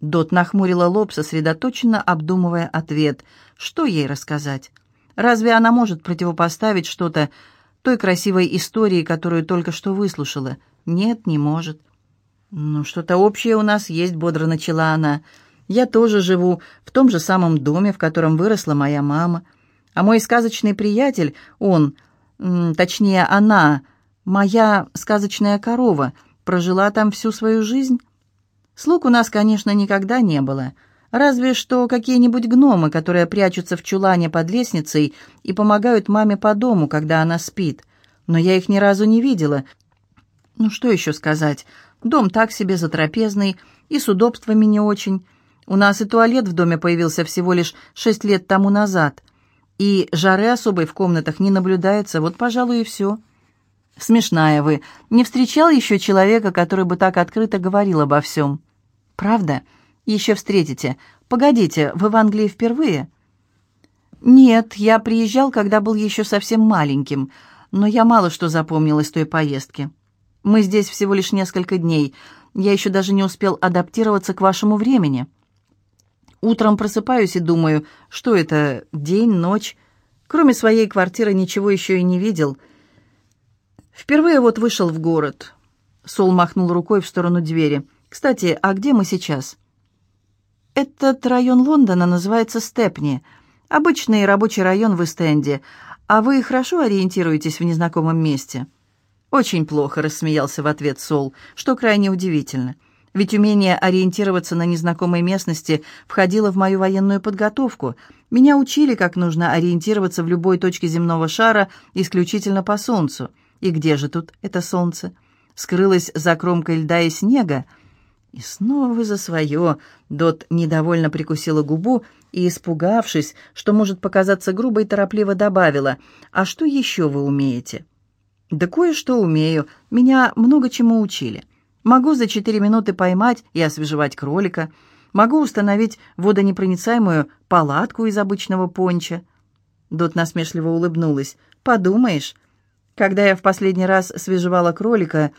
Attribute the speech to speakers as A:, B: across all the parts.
A: Дот нахмурила лоб, сосредоточенно обдумывая ответ. Что ей рассказать? Разве она может противопоставить что-то той красивой истории, которую только что выслушала? Нет, не может. «Ну, что-то общее у нас есть», — бодро начала она. «Я тоже живу в том же самом доме, в котором выросла моя мама. А мой сказочный приятель, он, точнее, она, моя сказочная корова, прожила там всю свою жизнь. Слуг у нас, конечно, никогда не было, разве что какие-нибудь гномы, которые прячутся в чулане под лестницей и помогают маме по дому, когда она спит. Но я их ни разу не видела. Ну, что еще сказать?» Дом так себе затрапезный и с удобствами не очень. У нас и туалет в доме появился всего лишь шесть лет тому назад. И жары особой в комнатах не наблюдается, вот, пожалуй, и все. Смешная вы. Не встречал еще человека, который бы так открыто говорил обо всем? Правда? Еще встретите. Погодите, вы в Англии впервые? Нет, я приезжал, когда был еще совсем маленьким, но я мало что запомнил из той поездки. Мы здесь всего лишь несколько дней. Я еще даже не успел адаптироваться к вашему времени. Утром просыпаюсь и думаю, что это, день, ночь. Кроме своей квартиры ничего еще и не видел. Впервые вот вышел в город. Сол махнул рукой в сторону двери. «Кстати, а где мы сейчас?» «Этот район Лондона называется Степни. Обычный рабочий район в Эстенде. А вы хорошо ориентируетесь в незнакомом месте?» «Очень плохо», — рассмеялся в ответ Сол, что крайне удивительно. Ведь умение ориентироваться на незнакомой местности входило в мою военную подготовку. Меня учили, как нужно ориентироваться в любой точке земного шара исключительно по солнцу. И где же тут это солнце? Скрылось за кромкой льда и снега. И снова вы за свое. Дот недовольно прикусила губу и, испугавшись, что может показаться грубой, торопливо добавила, «А что еще вы умеете?» «Да кое-что умею. Меня много чему учили. Могу за четыре минуты поймать и освежевать кролика. Могу установить водонепроницаемую палатку из обычного понча». Дот насмешливо улыбнулась. «Подумаешь, когда я в последний раз свежевала кролика,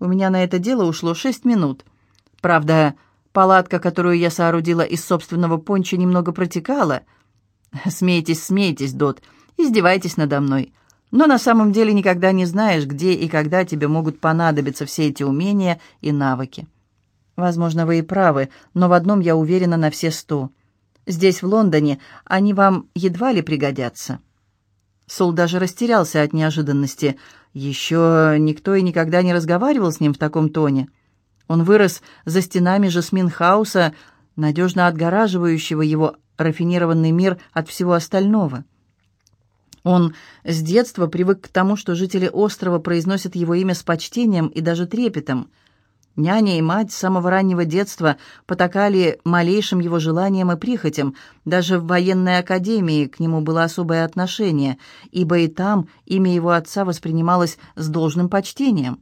A: у меня на это дело ушло шесть минут. Правда, палатка, которую я соорудила из собственного понча, немного протекала. Смейтесь, смейтесь, Дот, издевайтесь надо мной». Но на самом деле никогда не знаешь, где и когда тебе могут понадобиться все эти умения и навыки. Возможно, вы и правы, но в одном я уверена на все сто. Здесь, в Лондоне, они вам едва ли пригодятся. Сол даже растерялся от неожиданности. Еще никто и никогда не разговаривал с ним в таком тоне. Он вырос за стенами Жасмин-хауса, надежно отгораживающего его рафинированный мир от всего остального. Он с детства привык к тому, что жители острова произносят его имя с почтением и даже трепетом. Няня и мать с самого раннего детства потакали малейшим его желаниям и прихотям. Даже в военной академии к нему было особое отношение, ибо и там имя его отца воспринималось с должным почтением.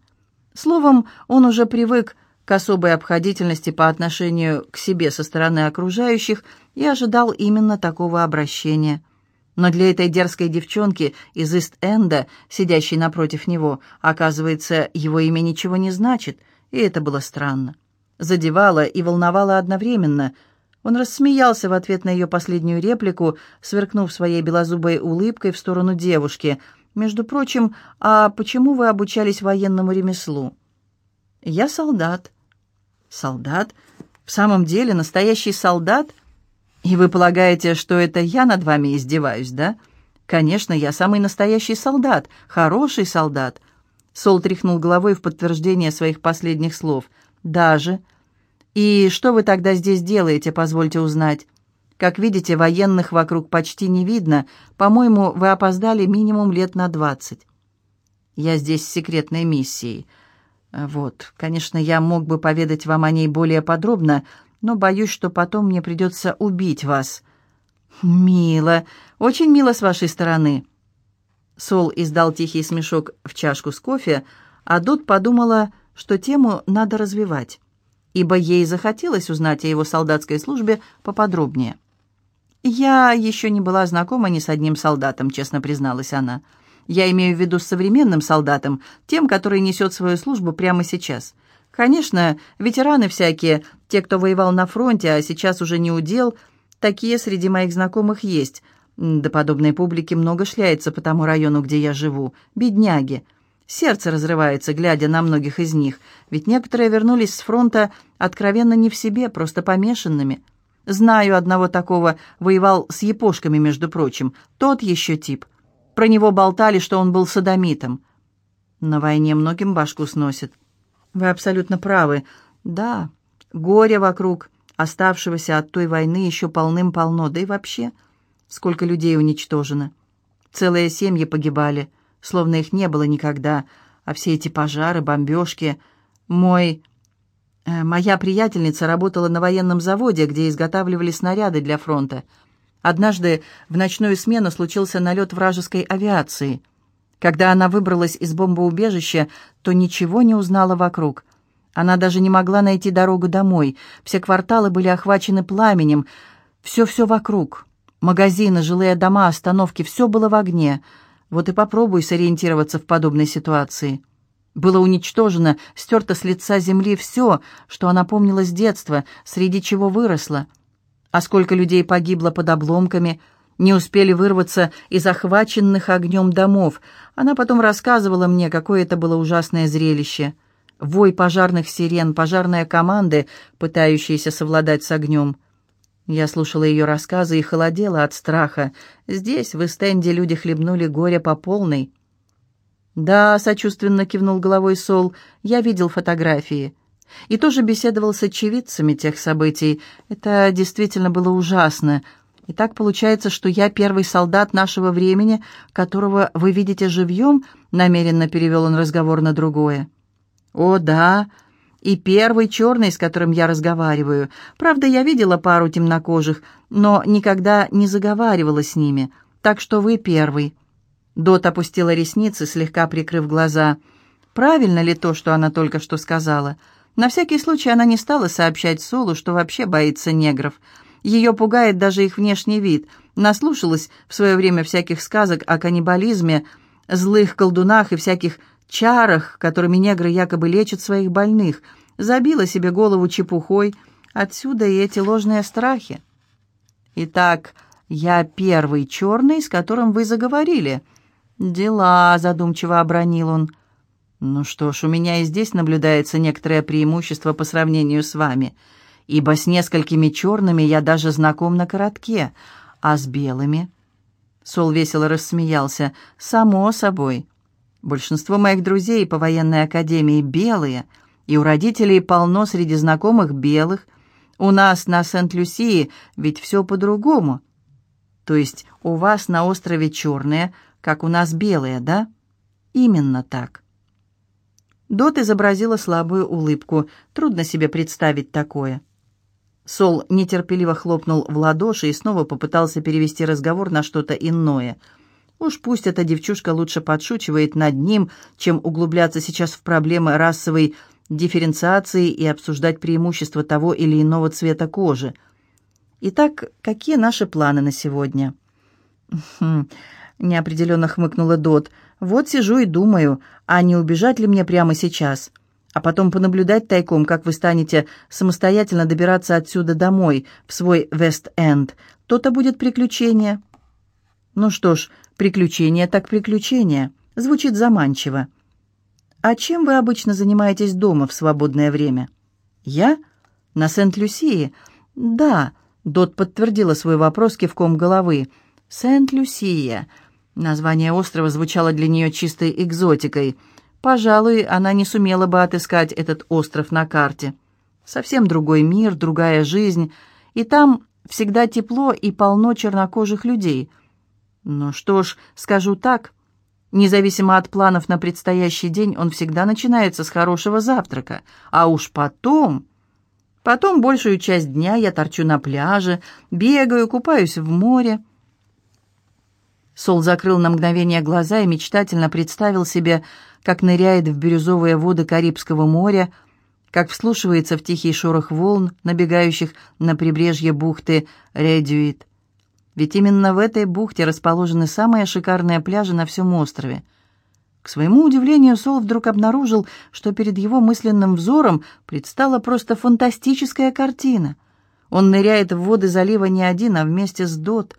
A: Словом, он уже привык к особой обходительности по отношению к себе со стороны окружающих и ожидал именно такого обращения – но для этой дерзкой девчонки из Ист-Энда, сидящей напротив него, оказывается, его имя ничего не значит, и это было странно. Задевало и волновало одновременно. Он рассмеялся в ответ на ее последнюю реплику, сверкнув своей белозубой улыбкой в сторону девушки. «Между прочим, а почему вы обучались военному ремеслу?» «Я солдат». «Солдат? В самом деле настоящий солдат?» «И вы полагаете, что это я над вами издеваюсь, да? Конечно, я самый настоящий солдат, хороший солдат». Сол тряхнул головой в подтверждение своих последних слов. «Даже. И что вы тогда здесь делаете, позвольте узнать? Как видите, военных вокруг почти не видно. По-моему, вы опоздали минимум лет на двадцать». «Я здесь с секретной миссией». «Вот, конечно, я мог бы поведать вам о ней более подробно, но боюсь, что потом мне придется убить вас». «Мило, очень мило с вашей стороны». Сол издал тихий смешок в чашку с кофе, а Дот подумала, что тему надо развивать, ибо ей захотелось узнать о его солдатской службе поподробнее. «Я еще не была знакома ни с одним солдатом», — честно призналась она. «Я имею в виду современным солдатом, тем, который несет свою службу прямо сейчас. Конечно, ветераны всякие, Те, кто воевал на фронте, а сейчас уже не удел, такие среди моих знакомых есть. До подобной публики много шляется по тому району, где я живу. Бедняги. Сердце разрывается, глядя на многих из них, ведь некоторые вернулись с фронта откровенно не в себе, просто помешанными. Знаю одного такого, воевал с япошками, между прочим. Тот еще тип. Про него болтали, что он был садомитом. На войне многим башку сносит. Вы абсолютно правы. Да, горе вокруг оставшегося от той войны еще полным-полно, да и вообще, сколько людей уничтожено. Целые семьи погибали, словно их не было никогда, а все эти пожары, бомбежки... Мой... Э, моя приятельница работала на военном заводе, где изготавливали снаряды для фронта. Однажды в ночную смену случился налет вражеской авиации — когда она выбралась из бомбоубежища, то ничего не узнала вокруг. Она даже не могла найти дорогу домой. Все кварталы были охвачены пламенем. Все-все вокруг. Магазины, жилые дома, остановки — все было в огне. Вот и попробуй сориентироваться в подобной ситуации. Было уничтожено, стерто с лица земли все, что она помнила с детства, среди чего выросла. А сколько людей погибло под обломками — не успели вырваться из охваченных огнем домов. Она потом рассказывала мне, какое это было ужасное зрелище. Вой пожарных сирен, пожарные команды, пытающиеся совладать с огнем. Я слушала ее рассказы и холодела от страха. Здесь, в Эстенде, люди хлебнули горе по полной. «Да», — сочувственно кивнул головой Сол, — «я видел фотографии». И тоже беседовал с очевидцами тех событий. Это действительно было ужасно. И так получается, что я первый солдат нашего времени, которого вы видите живьем, намеренно перевел он разговор на другое. О, да, и первый черный, с которым я разговариваю. Правда, я видела пару темнокожих, но никогда не заговаривала с ними, так что вы первый. Дот опустила ресницы, слегка прикрыв глаза. Правильно ли то, что она только что сказала? На всякий случай она не стала сообщать Солу, что вообще боится негров — ее пугает даже их внешний вид. Наслушалась в свое время всяких сказок о каннибализме, злых колдунах и всяких чарах, которыми негры якобы лечат своих больных. Забила себе голову чепухой. Отсюда и эти ложные страхи. «Итак, я первый черный, с которым вы заговорили». «Дела», — задумчиво обронил он. «Ну что ж, у меня и здесь наблюдается некоторое преимущество по сравнению с вами» ибо с несколькими черными я даже знаком на коротке, а с белыми...» Сол весело рассмеялся. «Само собой. Большинство моих друзей по военной академии белые, и у родителей полно среди знакомых белых. У нас на Сент-Люсии ведь все по-другому. То есть у вас на острове черные, как у нас белые, да? Именно так». Дот изобразила слабую улыбку. Трудно себе представить такое. Сол нетерпеливо хлопнул в ладоши и снова попытался перевести разговор на что-то иное. Уж пусть эта девчушка лучше подшучивает над ним, чем углубляться сейчас в проблемы расовой дифференциации и обсуждать преимущества того или иного цвета кожи. Итак, какие наши планы на сегодня? «Хм...» — неопределенно хмыкнула Дот. «Вот сижу и думаю, а не убежать ли мне прямо сейчас?» а потом понаблюдать тайком, как вы станете самостоятельно добираться отсюда домой, в свой Вест-Энд. То-то будет приключение». «Ну что ж, приключение так приключение. Звучит заманчиво». «А чем вы обычно занимаетесь дома в свободное время?» «Я? На Сент-Люсии?» «Да», — Дот подтвердила свой вопрос кивком головы. «Сент-Люсия». Название острова звучало для нее чистой экзотикой — Пожалуй, она не сумела бы отыскать этот остров на карте. Совсем другой мир, другая жизнь, и там всегда тепло и полно чернокожих людей. Ну что ж, скажу так, независимо от планов на предстоящий день, он всегда начинается с хорошего завтрака, а уж потом... Потом большую часть дня я торчу на пляже, бегаю, купаюсь в море. Сол закрыл на мгновение глаза и мечтательно представил себе, как ныряет в бирюзовые воды Карибского моря, как вслушивается в тихий шорох волн, набегающих на прибрежье бухты Редюит. Ведь именно в этой бухте расположены самые шикарные пляжи на всем острове. К своему удивлению, Сол вдруг обнаружил, что перед его мысленным взором предстала просто фантастическая картина. Он ныряет в воды залива не один, а вместе с Дот.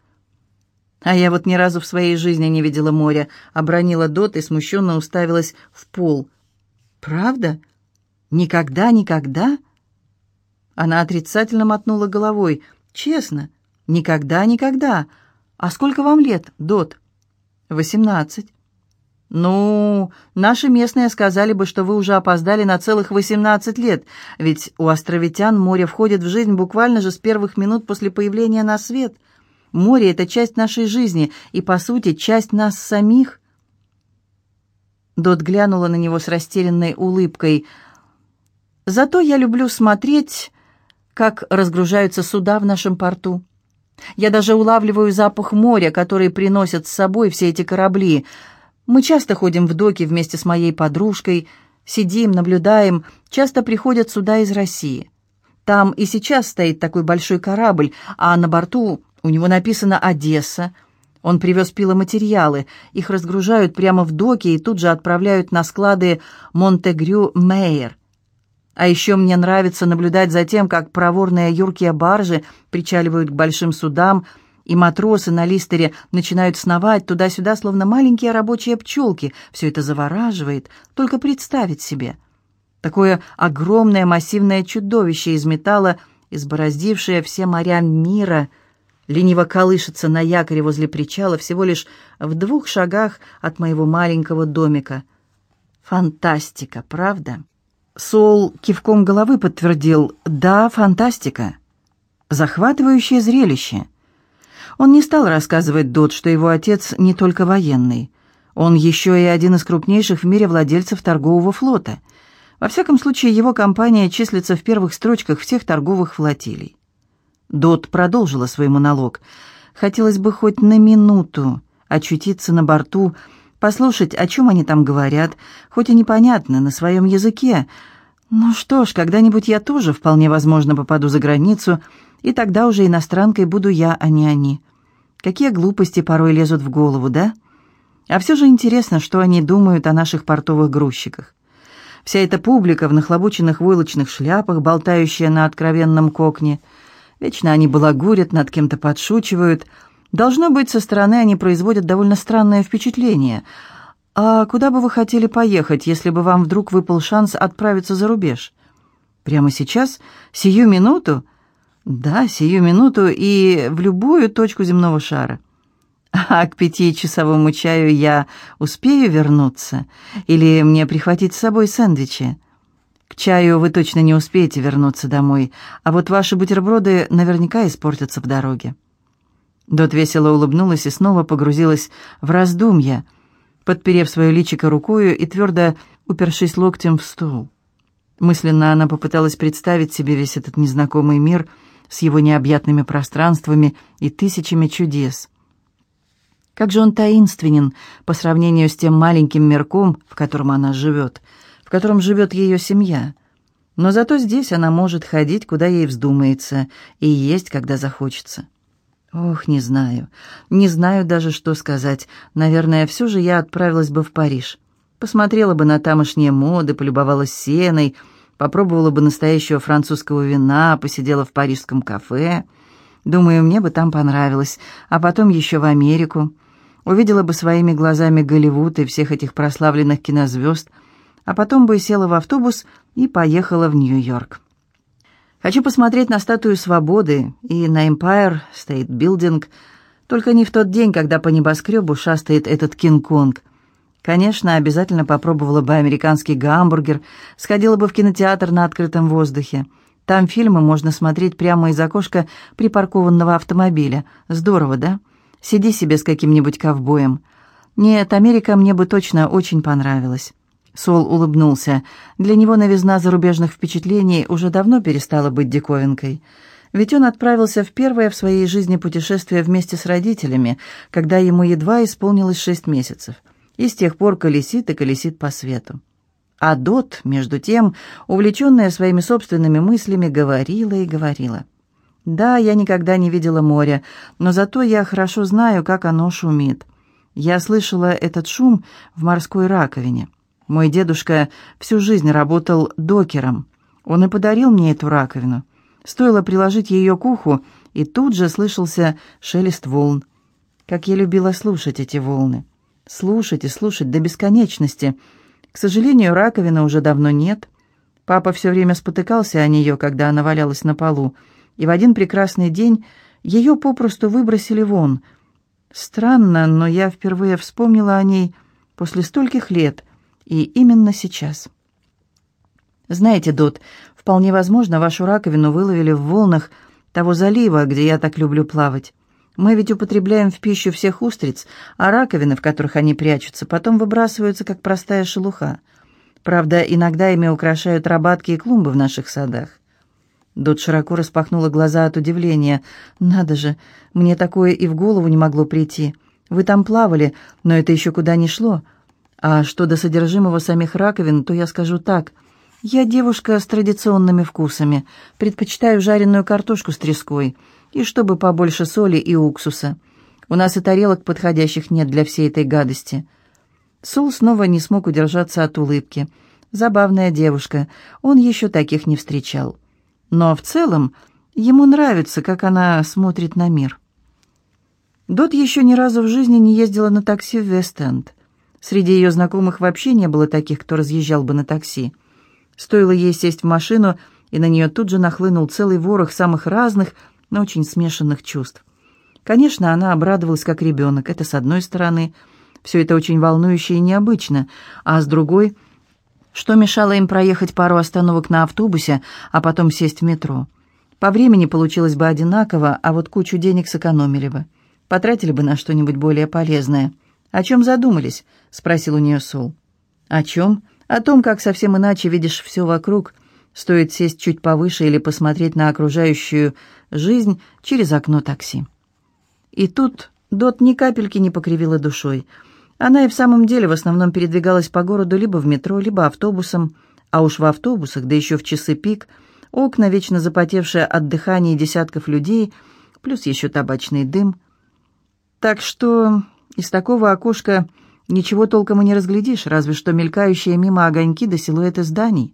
A: «А я вот ни разу в своей жизни не видела моря», — обронила Дот и смущенно уставилась в пол. «Правда? Никогда, никогда?» Она отрицательно мотнула головой. «Честно, никогда, никогда. А сколько вам лет, Дот?» «Восемнадцать». «Ну, наши местные сказали бы, что вы уже опоздали на целых восемнадцать лет, ведь у островитян море входит в жизнь буквально же с первых минут после появления на свет. Море — это часть нашей жизни и, по сути, часть нас самих». Дот глянула на него с растерянной улыбкой. «Зато я люблю смотреть, как разгружаются суда в нашем порту. Я даже улавливаю запах моря, который приносят с собой все эти корабли». Мы часто ходим в доки вместе с моей подружкой, сидим, наблюдаем, часто приходят сюда из России. Там и сейчас стоит такой большой корабль, а на борту у него написано «Одесса». Он привез пиломатериалы, их разгружают прямо в доке и тут же отправляют на склады Монтегрю-Мейер. А еще мне нравится наблюдать за тем, как проворные юркие баржи причаливают к большим судам, и матросы на листере начинают сновать туда-сюда, словно маленькие рабочие пчелки. Все это завораживает, только представить себе. Такое огромное массивное чудовище из металла, избороздившее все моря мира, лениво колышется на якоре возле причала всего лишь в двух шагах от моего маленького домика. Фантастика, правда? Сол кивком головы подтвердил «Да, фантастика». Захватывающее зрелище — он не стал рассказывать Дот, что его отец не только военный. Он еще и один из крупнейших в мире владельцев торгового флота. Во всяком случае, его компания числится в первых строчках всех торговых флотилий. Дот продолжила свой монолог. Хотелось бы хоть на минуту очутиться на борту, послушать, о чем они там говорят, хоть и непонятно, на своем языке. Ну что ж, когда-нибудь я тоже, вполне возможно, попаду за границу, и тогда уже иностранкой буду я, а не они. Какие глупости порой лезут в голову, да? А все же интересно, что они думают о наших портовых грузчиках. Вся эта публика в нахлобученных войлочных шляпах, болтающая на откровенном кокне. Вечно они балагурят, над кем-то подшучивают. Должно быть, со стороны они производят довольно странное впечатление. А куда бы вы хотели поехать, если бы вам вдруг выпал шанс отправиться за рубеж? Прямо сейчас? Сию минуту? Да, сию минуту и в любую точку земного шара. А к пятичасовому чаю я успею вернуться? Или мне прихватить с собой сэндвичи? К чаю вы точно не успеете вернуться домой, а вот ваши бутерброды наверняка испортятся в дороге. Дот весело улыбнулась и снова погрузилась в раздумья, подперев свое личико рукою и твердо упершись локтем в стол. Мысленно она попыталась представить себе весь этот незнакомый мир — с его необъятными пространствами и тысячами чудес. Как же он таинственен по сравнению с тем маленьким мирком, в котором она живет, котором живет ее семья. Но зато здесь она может ходить, куда ей вздумается, и есть, когда захочется. Ох, не знаю, не знаю даже, что сказать. Наверное, все же я отправилась бы в Париж. Посмотрела бы на тамошние моды, полюбовалась сеной, попробовала бы настоящего французского вина, посидела в парижском кафе. Думаю, мне бы там понравилось. А потом еще в Америку. Увидела бы своими глазами Голливуд и всех этих прославленных кинозвезд. А потом бы села в автобус и поехала в Нью-Йорк. Хочу посмотреть на статую свободы и на Empire State Building, только не в тот день, когда по небоскребу шастает этот Кинг-Конг – Конечно, обязательно попробовала бы американский гамбургер, сходила бы в кинотеатр на открытом воздухе. Там фильмы можно смотреть прямо из окошка припаркованного автомобиля. Здорово, да? Сиди себе с каким-нибудь ковбоем. Нет, Америка мне бы точно очень понравилась. Сол улыбнулся. Для него новизна зарубежных впечатлений уже давно перестала быть диковинкой. Ведь он отправился в первое в своей жизни путешествие вместе с родителями, когда ему едва исполнилось шесть месяцев и с тех пор колесит и колесит по свету. А Дот, между тем, увлеченная своими собственными мыслями, говорила и говорила. «Да, я никогда не видела моря, но зато я хорошо знаю, как оно шумит. Я слышала этот шум в морской раковине. Мой дедушка всю жизнь работал докером. Он и подарил мне эту раковину. Стоило приложить ее к уху, и тут же слышался шелест волн. Как я любила слушать эти волны. Слушать и слушать до бесконечности. К сожалению, раковины уже давно нет. Папа все время спотыкался о нее, когда она валялась на полу, и в один прекрасный день ее попросту выбросили вон. Странно, но я впервые вспомнила о ней после стольких лет, и именно сейчас. Знаете, Дот, вполне возможно, вашу раковину выловили в волнах того залива, где я так люблю плавать. Мы ведь употребляем в пищу всех устриц, а раковины, в которых они прячутся, потом выбрасываются, как простая шелуха. Правда, иногда ими украшают рабатки и клумбы в наших садах. Дот широко распахнула глаза от удивления. «Надо же, мне такое и в голову не могло прийти. Вы там плавали, но это еще куда не шло. А что до содержимого самих раковин, то я скажу так. Я девушка с традиционными вкусами, предпочитаю жареную картошку с треской, и чтобы побольше соли и уксуса. У нас и тарелок подходящих нет для всей этой гадости». Сул снова не смог удержаться от улыбки. Забавная девушка, он еще таких не встречал но в целом ему нравится, как она смотрит на мир. Дот еще ни разу в жизни не ездила на такси в Вест-Энд. Среди ее знакомых вообще не было таких, кто разъезжал бы на такси. Стоило ей сесть в машину, и на нее тут же нахлынул целый ворох самых разных, но очень смешанных чувств. Конечно, она обрадовалась как ребенок, это с одной стороны. Все это очень волнующе и необычно, а с другой что мешало им проехать пару остановок на автобусе, а потом сесть в метро. По времени получилось бы одинаково, а вот кучу денег сэкономили бы. Потратили бы на что-нибудь более полезное. «О чем задумались?» — спросил у нее Сол. «О чем? О том, как совсем иначе видишь все вокруг. Стоит сесть чуть повыше или посмотреть на окружающую жизнь через окно такси». И тут Дот ни капельки не покривила душой — она и в самом деле в основном передвигалась по городу либо в метро, либо автобусом, а уж в автобусах, да еще в часы пик, окна, вечно запотевшие от дыхания десятков людей, плюс еще табачный дым. Так что из такого окошка ничего толком и не разглядишь, разве что мелькающие мимо огоньки до силуэты зданий.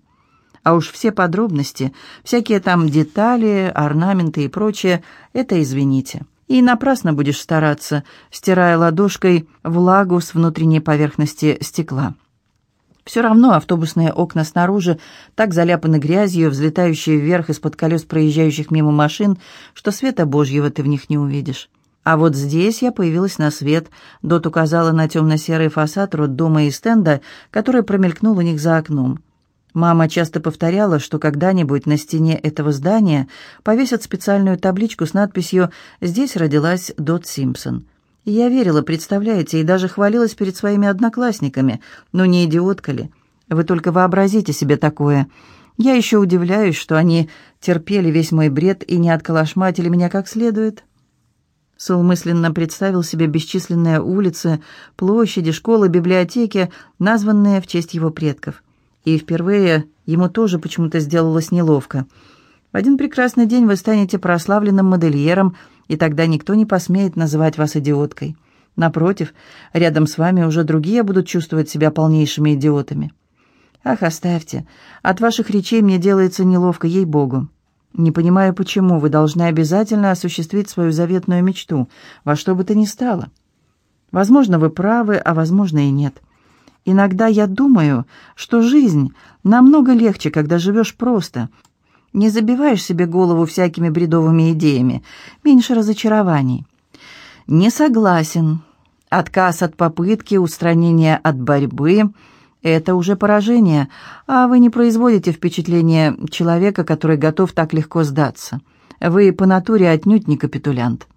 A: А уж все подробности, всякие там детали, орнаменты и прочее, это извините и напрасно будешь стараться, стирая ладошкой влагу с внутренней поверхности стекла. Все равно автобусные окна снаружи так заляпаны грязью, взлетающие вверх из-под колес проезжающих мимо машин, что света божьего ты в них не увидишь. А вот здесь я появилась на свет. Дот указала на темно-серый фасад роддома и стенда, который промелькнул у них за окном. Мама часто повторяла, что когда-нибудь на стене этого здания повесят специальную табличку с надписью «Здесь родилась Дот Симпсон». Я верила, представляете, и даже хвалилась перед своими одноклассниками. Ну не идиотка ли? Вы только вообразите себе такое. Я еще удивляюсь, что они терпели весь мой бред и не отколошматили меня как следует. Сол мысленно представил себе бесчисленные улицы, площади, школы, библиотеки, названные в честь его предков и впервые ему тоже почему-то сделалось неловко. В один прекрасный день вы станете прославленным модельером, и тогда никто не посмеет называть вас идиоткой. Напротив, рядом с вами уже другие будут чувствовать себя полнейшими идиотами. Ах, оставьте. От ваших речей мне делается неловко, ей-богу. Не понимаю, почему вы должны обязательно осуществить свою заветную мечту, во что бы то ни стало. Возможно, вы правы, а возможно и нет. Иногда я думаю, что жизнь намного легче, когда живешь просто. Не забиваешь себе голову всякими бредовыми идеями, меньше разочарований. Не согласен. Отказ от попытки, устранение от борьбы — это уже поражение, а вы не производите впечатление человека, который готов так легко сдаться. Вы по натуре отнюдь не капитулянт.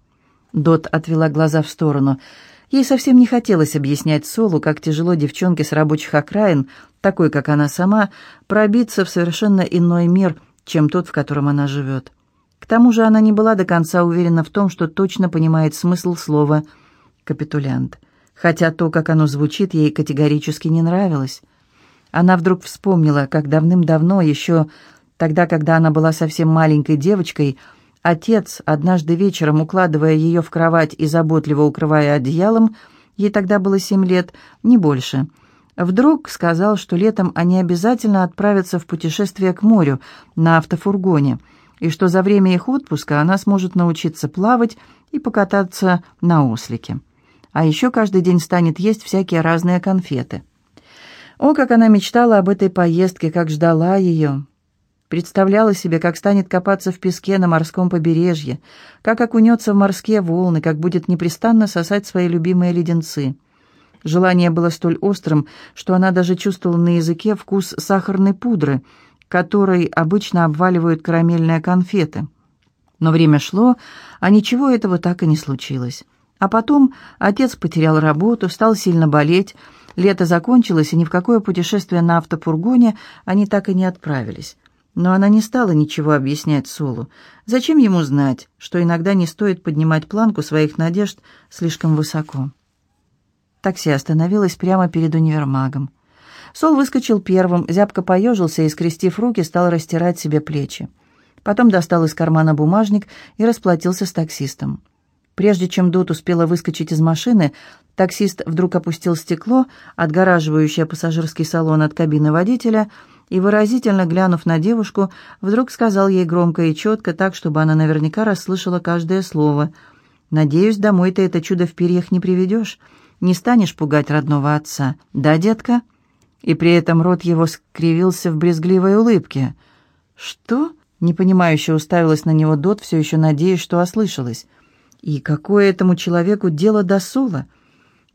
A: Дот отвела глаза в сторону — Ей совсем не хотелось объяснять Солу, как тяжело девчонке с рабочих окраин, такой, как она сама, пробиться в совершенно иной мир, чем тот, в котором она живет. К тому же она не была до конца уверена в том, что точно понимает смысл слова «капитулянт», хотя то, как оно звучит, ей категорически не нравилось. Она вдруг вспомнила, как давным-давно, еще тогда, когда она была совсем маленькой девочкой, Отец, однажды вечером укладывая ее в кровать и заботливо укрывая одеялом, ей тогда было семь лет, не больше. Вдруг сказал, что летом они обязательно отправятся в путешествие к морю на автофургоне, и что за время их отпуска она сможет научиться плавать и покататься на ослике. А еще каждый день станет есть всякие разные конфеты. О, как она мечтала об этой поездке, как ждала ее. Представляла себе, как станет копаться в песке на морском побережье, как окунется в морские волны, как будет непрестанно сосать свои любимые леденцы. Желание было столь острым, что она даже чувствовала на языке вкус сахарной пудры, которой обычно обваливают карамельные конфеты. Но время шло, а ничего этого так и не случилось. А потом отец потерял работу, стал сильно болеть, лето закончилось, и ни в какое путешествие на автопургоне они так и не отправились. Но она не стала ничего объяснять Солу. Зачем ему знать, что иногда не стоит поднимать планку своих надежд слишком высоко? Такси остановилось прямо перед универмагом. Сол выскочил первым, зябко поежился и, скрестив руки, стал растирать себе плечи. Потом достал из кармана бумажник и расплатился с таксистом. Прежде чем Дот успела выскочить из машины, таксист вдруг опустил стекло, отгораживающее пассажирский салон от кабины водителя, и, выразительно глянув на девушку, вдруг сказал ей громко и четко, так, чтобы она наверняка расслышала каждое слово. «Надеюсь, домой ты это чудо в перьях не приведешь. Не станешь пугать родного отца. Да, детка?» И при этом рот его скривился в брезгливой улыбке. «Что?» — непонимающе уставилась на него Дот, все еще надеясь, что ослышалась. «И какое этому человеку дело до Сула?»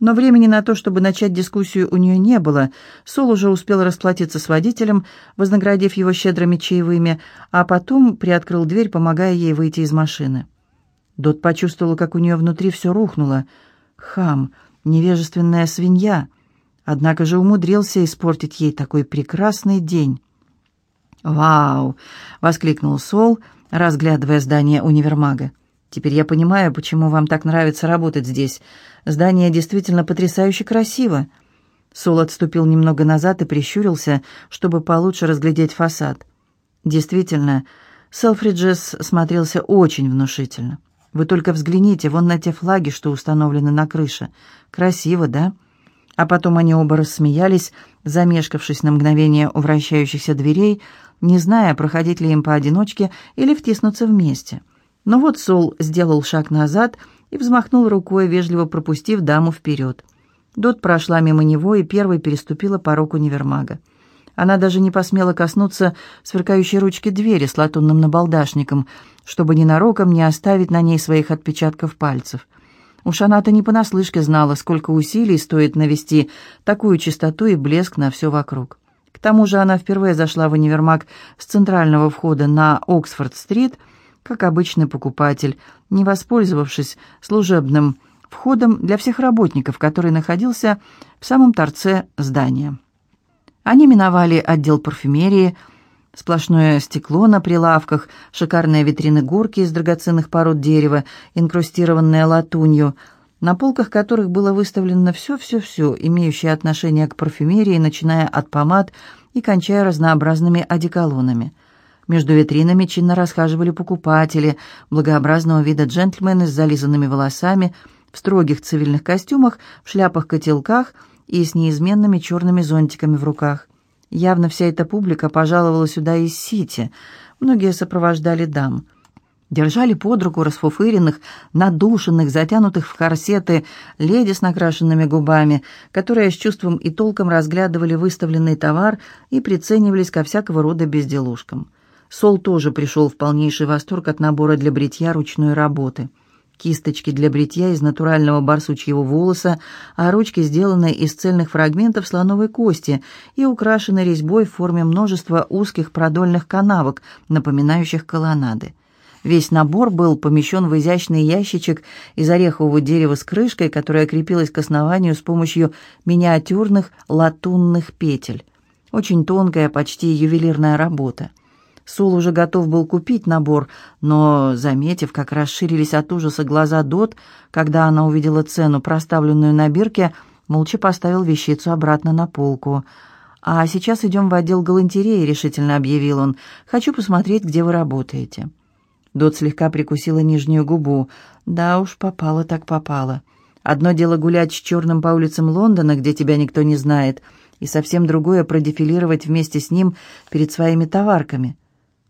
A: Но времени на то, чтобы начать дискуссию, у нее не было. Сол уже успел расплатиться с водителем, вознаградив его щедрыми чаевыми, а потом приоткрыл дверь, помогая ей выйти из машины. Дот почувствовала, как у нее внутри все рухнуло. Хам, невежественная свинья. Однако же умудрился испортить ей такой прекрасный день. «Вау!» — воскликнул Сол, разглядывая здание универмага. «Теперь я понимаю, почему вам так нравится работать здесь. Здание действительно потрясающе красиво». Сол отступил немного назад и прищурился, чтобы получше разглядеть фасад. Действительно, Селфриджес смотрелся очень внушительно. Вы только взгляните вон на те флаги, что установлены на крыше. Красиво, да? А потом они оба рассмеялись, замешкавшись на мгновение у вращающихся дверей, не зная, проходить ли им поодиночке или втиснуться вместе. Но вот Сол сделал шаг назад и взмахнул рукой, вежливо пропустив даму вперед. Дот прошла мимо него и первой переступила порог универмага. Она даже не посмела коснуться сверкающей ручки двери с латунным набалдашником, чтобы ненароком не оставить на ней своих отпечатков пальцев. Уж она-то не понаслышке знала, сколько усилий стоит навести такую чистоту и блеск на все вокруг. К тому же она впервые зашла в универмаг с центрального входа на Оксфорд-стрит – как обычный покупатель, не воспользовавшись служебным входом для всех работников, который находился в самом торце здания. Они миновали отдел парфюмерии, сплошное стекло на прилавках, шикарные витрины горки из драгоценных пород дерева, инкрустированные латунью, на полках которых было выставлено все-все-все, имеющее отношение к парфюмерии, начиная от помад и кончая разнообразными одеколонами – между витринами чинно расхаживали покупатели, благообразного вида джентльмены с зализанными волосами, в строгих цивильных костюмах, в шляпах-котелках и с неизменными черными зонтиками в руках. Явно вся эта публика пожаловала сюда из Сити. Многие сопровождали дам. Держали под руку расфуфыренных, надушенных, затянутых в корсеты леди с накрашенными губами, которые с чувством и толком разглядывали выставленный товар и приценивались ко всякого рода безделушкам. Сол тоже пришел в полнейший восторг от набора для бритья ручной работы. Кисточки для бритья из натурального барсучьего волоса, а ручки сделаны из цельных фрагментов слоновой кости и украшены резьбой в форме множества узких продольных канавок, напоминающих колоннады. Весь набор был помещен в изящный ящичек из орехового дерева с крышкой, которая крепилась к основанию с помощью миниатюрных латунных петель. Очень тонкая, почти ювелирная работа. Сул уже готов был купить набор, но, заметив, как расширились от ужаса глаза Дот, когда она увидела цену, проставленную на бирке, молча поставил вещицу обратно на полку. «А сейчас идем в отдел галантереи», — решительно объявил он. «Хочу посмотреть, где вы работаете». Дот слегка прикусила нижнюю губу. «Да уж, попала так попала». Одно дело гулять с черным по улицам Лондона, где тебя никто не знает, и совсем другое продефилировать вместе с ним перед своими товарками.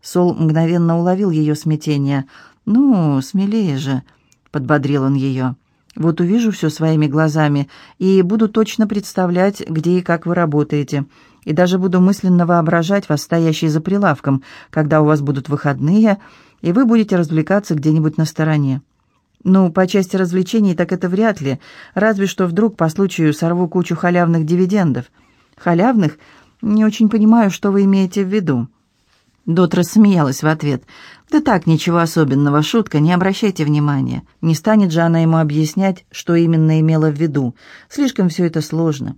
A: Сол мгновенно уловил ее смятение. «Ну, смелее же», — подбодрил он ее. «Вот увижу все своими глазами и буду точно представлять, где и как вы работаете, и даже буду мысленно воображать вас стоящей за прилавком, когда у вас будут выходные, и вы будете развлекаться где-нибудь на стороне». «Ну, по части развлечений так это вряд ли, разве что вдруг по случаю сорву кучу халявных дивидендов». «Халявных? Не очень понимаю, что вы имеете в виду». Дот рассмеялась в ответ. «Да так, ничего особенного, шутка, не обращайте внимания. Не станет же она ему объяснять, что именно имела в виду. Слишком все это сложно.